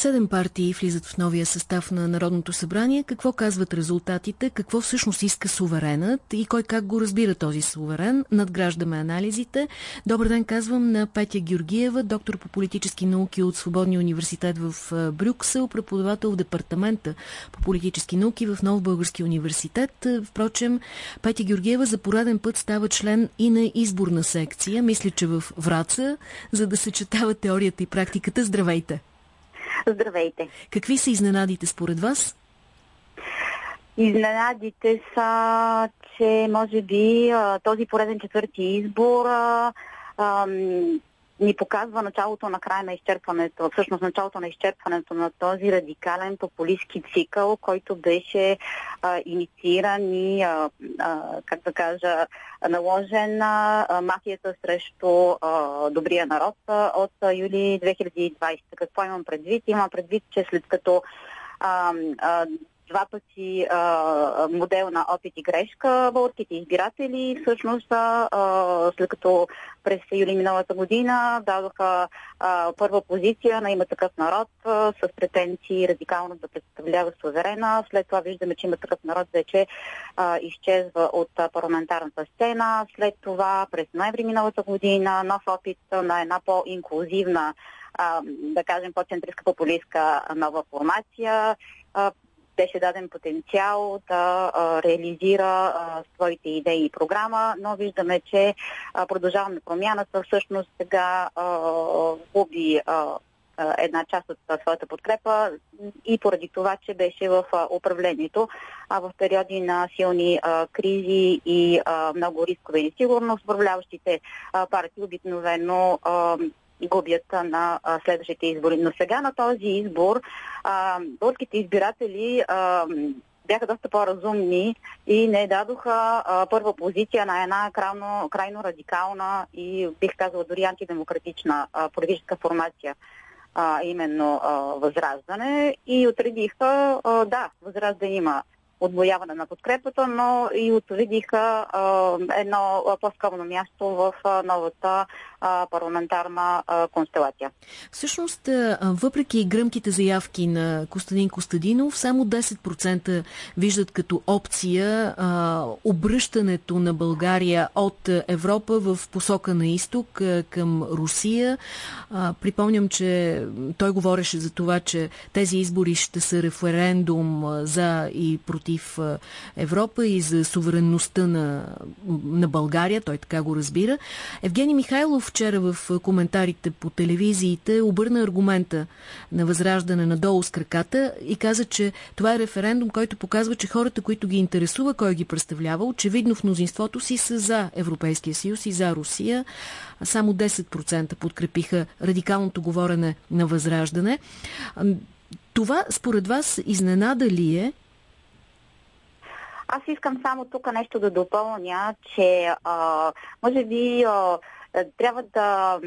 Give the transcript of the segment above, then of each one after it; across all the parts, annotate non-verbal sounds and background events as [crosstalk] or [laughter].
Седем партии влизат в новия състав на Народното събрание. Какво казват резултатите? Какво всъщност иска суверенът и кой как го разбира този суверен? Надграждаме анализите. Добър ден казвам на Петя Георгиева, доктор по политически науки от Свободния университет в Брюксел, преподавател в департамента по политически науки в Нов Български университет. Впрочем, Петя Георгиева за пореден път става член и на изборна секция. Мисля, че в Враца, за да съчетава теорията и практиката. Здравейте! Здравейте! Какви са изненадите според вас? Изненадите са, че може би този пореден четвърти избор ни показва началото на края на изчерпването, всъщност началото на изчерпването на този радикален популистски цикъл, който беше а, иницииран и, а, а, как да кажа, наложен на мафията срещу а, добрия народ а, от а, юли 2020. Какво имам предвид? Имам предвид, че след като а, а, два пъти а, модел на опит и грешка. Българските избиратели всъщност а, след като през юли миналата година дадоха а, първа позиция на има такъв народ а, с претенции радикално да представлява суверена. След това виждаме, че има такъв народ вече а, изчезва от парламентарната сцена. След това през ноември миналата година нов опит на една по-инклюзивна да кажем, по-центристка популистка нова формация беше даден потенциал да а, реализира а, своите идеи и програма, но виждаме, че а, продължаваме промяната. Всъщност сега губи една част от своята подкрепа и поради това, че беше в управлението, а в периоди на силни кризи и много рискове и несигурност, управляващите партии обикновено губят на а, следващите избори. Но сега на този избор българските избиратели а, бяха доста по-разумни и не дадоха а, първа позиция на една крайно, крайно радикална и бих казала дори антидемократична а, политическа формация, а, именно а, Възраждане и отредиха, а, да, Възраждане има отвояване на подкрепата, но и отвидиха едно по-скромно място в новата парламентарна констелация. Всъщност, въпреки гръмките заявки на Костадин Костадинов, само 10% виждат като опция обръщането на България от Европа в посока на изток към Русия. Припомням, че той говореше за това, че тези избори ще са референдум за и против Европа и за суверенността на, на България. Той така го разбира. Евгений Михайлов вчера в коментарите по телевизиите обърна аргумента на възраждане надолу с краката и каза, че това е референдум, който показва, че хората, които ги интересува кой ги представлява, очевидно в мнозинството си са за Европейския съюз и за Русия. Само 10% подкрепиха радикалното говорене на възраждане. Това според вас изненада ли е? Аз искам само тук нещо да допълня, че а, може би а, трябва да,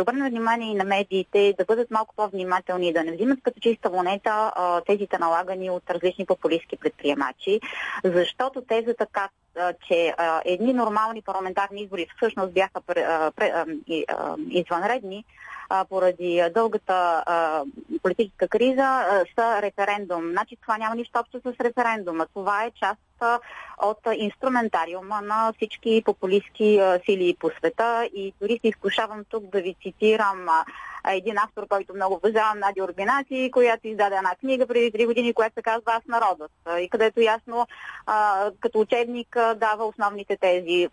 обърнем внимание и на медиите, да бъдат малко по-внимателни, да не взимат като чиста монета тезите налагани от различни популистски предприемачи, защото тезата как че а, едни нормални парламентарни избори всъщност бяха пр, а, пр, а, извънредни, а, поради дългата а, политическа криза а, са референдум. Значи това няма нищо общо с референдума. Това е част от инструментариума на всички популистски сили по света. И дори се изкушавам тук да ви цитирам един автор, който много уважавам, Надя Орбинати, която издаде една книга преди три години, която се казва Аз народът и където ясно като учебник дава основните тези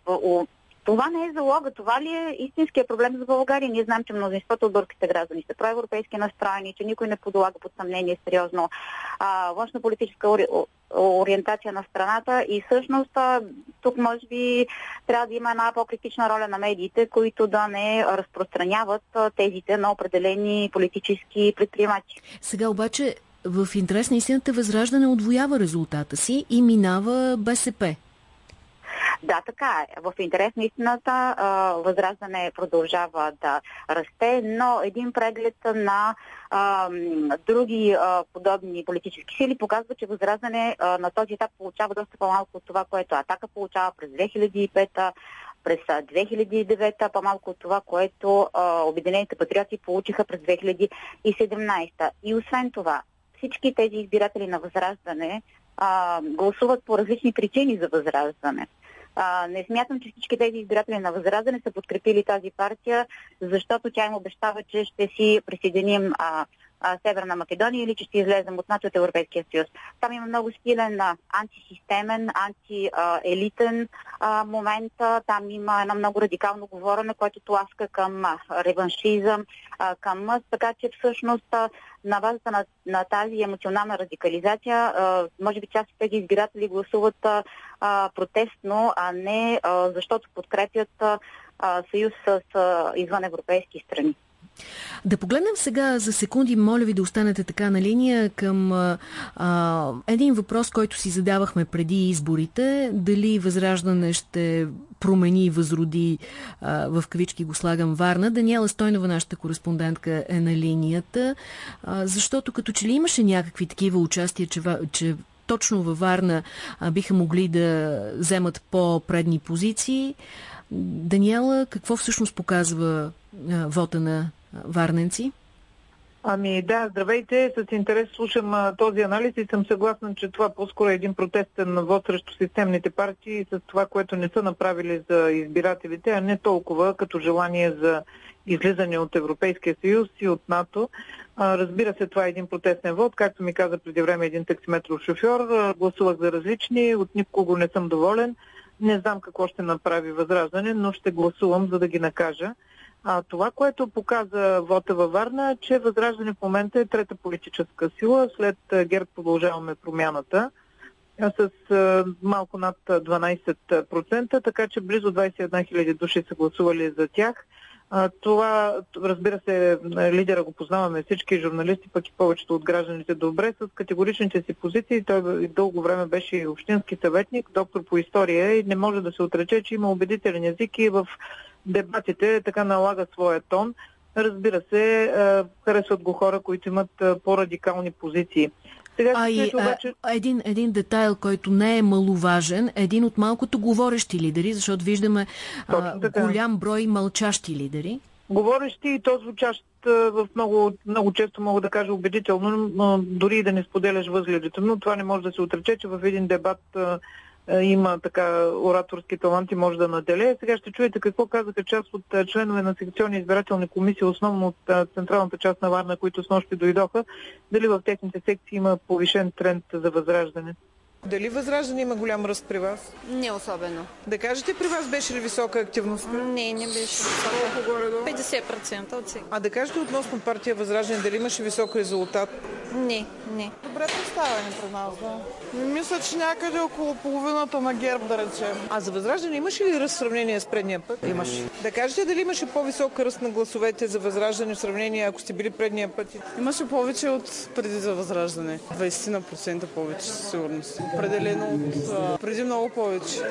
това не е залога. Това ли е истинския проблем за България? Ние знаем, че мнозинството от българските граждани са проевропейски настроени, че никой не подлага под съмнение сериозно външна политическа ори... ориентация на страната и всъщност тук може би трябва да има една по-критична роля на медиите, които да не разпространяват тезите на определени политически предприемачи. Сега обаче в интерес на истината Възраждане отвоява резултата си и минава БСП. Да, така е. В интерес на истината Възраждане продължава да расте, но един преглед на други подобни политически сили показва, че Възраждане на този етап получава доста по-малко от това, което Атака получава през 2005 през 2009, по-малко от това, което Обединените патриоти получиха през 2017. И освен това, всички тези избиратели на Възраждане а, гласуват по различни причини за Възраждане. А, не смятам, че всички тези избиратели на Възраждане са подкрепили тази партия, защото тя им обещава, че ще си присъединим а, а, Северна Македония или че ще излезем от НАТО от Европейския съюз. Там има много стилен а, антисистемен, антиелитен момент. Там има едно много радикално говорене, което тласка към а, реваншизъм, а, към мъст. Така че всъщност а, на базата на, на тази емоционална радикализация, а, може би част от тези избиратели гласуват а, протестно, а не а, защото подкрепят а, съюз с а, извън европейски страни. Да погледнем сега за секунди, моля ви да останете така на линия към а, един въпрос, който си задавахме преди изборите. Дали Възраждане ще промени и възроди, а, в кавички го слагам, Варна. Даниела Стойнова, нашата кореспондентка, е на линията, а, защото като че ли имаше някакви такива участия, че, че точно във Варна а, биха могли да вземат по-предни позиции. Даниела, какво всъщност показва а, вота на варненци? Ами да, здравейте. С интерес слушам а, този анализ и съм съгласна, че това по-скоро е един протестен вод срещу системните партии с това, което не са направили за избирателите, а не толкова като желание за излизане от Европейския съюз и от НАТО. А, разбира се, това е един протестен вод. Както ми каза преди време един таксиметров шофьор, а, гласувах за различни, от никого не съм доволен. Не знам какво ще направи Възраждане, но ще гласувам, за да ги накажа. А това, което показа вота във Варна, е, че Възраждане в момента е трета политическа сила. След ГЕРБ продължаваме промяната с малко над 12%, така че близо 21 000 души са гласували за тях. Това, разбира се, лидера го познаваме всички журналисти, пък и повечето от гражданите добре, с категоричните си позиции. Той дълго време беше и общински съветник, доктор по история и не може да се отрече, че има убедителен език и в дебатите така налага своя тон. Разбира се, харесват го хора, които имат по-радикални позиции. Сега а и обаче... а, един, един детайл, който не е маловажен, един от малкото говорещи лидери, защото виждаме а, голям брой мълчащи лидери. Говорещи и то звучащ в много, много често мога да кажа убедително, но дори и да не споделяш възгледите. Но това не може да се отрече, че в един дебат е, има така ораторски талант и може да наделее. Сега ще чуете какво казаха част от е, членове на секционни избирателни комисии, основно от е, централната част на Варна, които с нощи дойдоха, дали в техните секции има повишен тренд за възраждане. Дали възраждане има голям ръст при вас? Не особено. Да кажете, при вас беше ли висока активност? Не, не беше висока. Колко горе-долу? 50% от сега. А да кажете относно партия Възраждане, дали имаше висок резултат? Не, не. Добре представени при нас, да. Мисля, че някъде около половината на герб, да речем. А за Възраждане имаше ли ръст в сравнение с предния път? Имаше. Да кажете дали имаше по-висок ръст на гласовете за Възраждане в сравнение, ако сте били предния път? Имаше повече от преди за Възраждане. 20% повече, сигурност. Определено от преди много повече.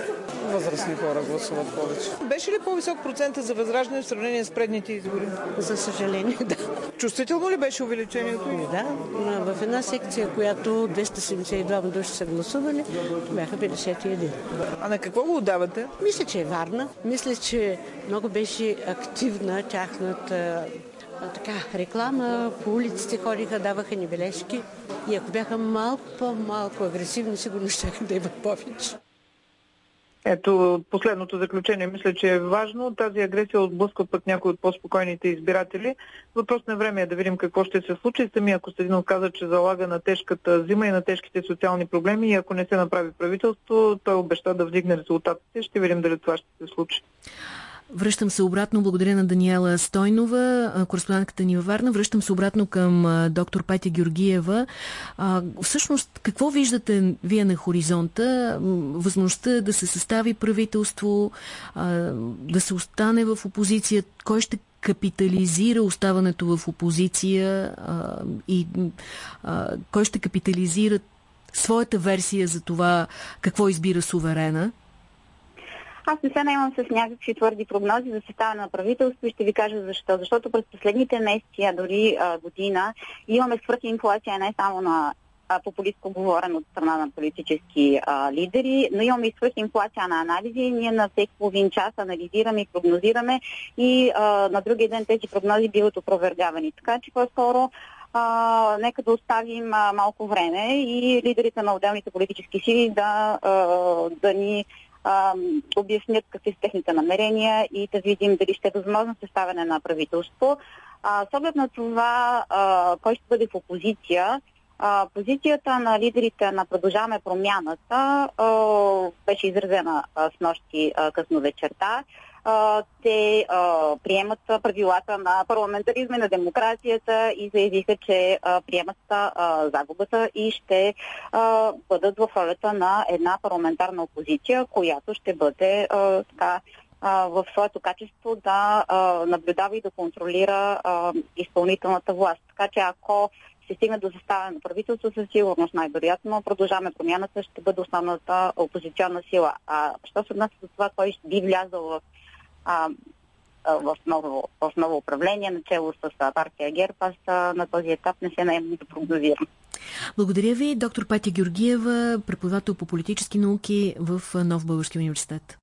Възрастни хора гласуват повече. Беше ли по-висок процент за Възраждане в сравнение с предните избори? За съжаление, [laughs] да. Чувствително ли беше увеличението? Да, в една секция, която 272 души са гласували, бяха 51. А на какво го отдавате? Мисля, че е варна. Мисля, че много беше активна тяхната така, реклама, по улиците ходиха, даваха ни бележки. И ако бяха малко по-малко агресивни, сигурно ще да имат повече. Ето, последното заключение мисля, че е важно. Тази агресия отблъсква пък някои от по-спокойните избиратели. Въпрос на време е да видим какво ще се случи. Самия Костадинов каза, че залага на тежката зима и на тежките социални проблеми и ако не се направи правителство, той обеща да вдигне резултатите. Ще видим дали това ще се случи. Връщам се обратно, благодаря на Даниела Стойнова, кореспондентката ни във Варна. Връщам се обратно към доктор Петя Георгиева. А, всъщност, какво виждате вие на хоризонта? Възможността да се състави правителство, а, да се остане в опозиция? Кой ще капитализира оставането в опозиция а, и а, кой ще капитализира своята версия за това какво избира суверена? Аз не се наемам с някакви твърди прогнози за съставане на правителство и ще ви кажа защо. Защото през последните месеци, а дори а, година, имаме свръхинфлация не само на популистко говорен от страна на политически а, лидери, но имаме и свръхинфлация на анализи. Ние на всеки половин час анализираме и прогнозираме и а, на другия ден тези прогнози биват опровергавани. Така че по-скоро а, нека да оставим а, малко време и лидерите на отделните политически сили да, а, да ни обяснят какви са техните намерения и да видим дали ще е възможно съставяне на правителство. А, с оглед на това, а, кой ще бъде в опозиция, позицията на лидерите на Продължаваме промяната беше изразена с нощи късно вечерта. А, те а, приемат правилата на парламентаризма и на демокрацията и заявиха, че а, приемат а, загубата и ще а, бъдат в ролята на една парламентарна опозиция, която ще бъде а, така в своето качество да а, наблюдава и да контролира а, изпълнителната власт. Така че ако се стигне до съставяне на правителство, със сигурност най-вероятно продължаваме промяната, ще бъде основната опозиционна сила. А що се отнася до това, кой би влязъл в, а, в, ново, в ново управление, начало с партия ГЕРБ, аз на този етап не се наемам да прогнозирам. Благодаря ви, доктор Петя Георгиева, преподавател по политически науки в Нов Български университет.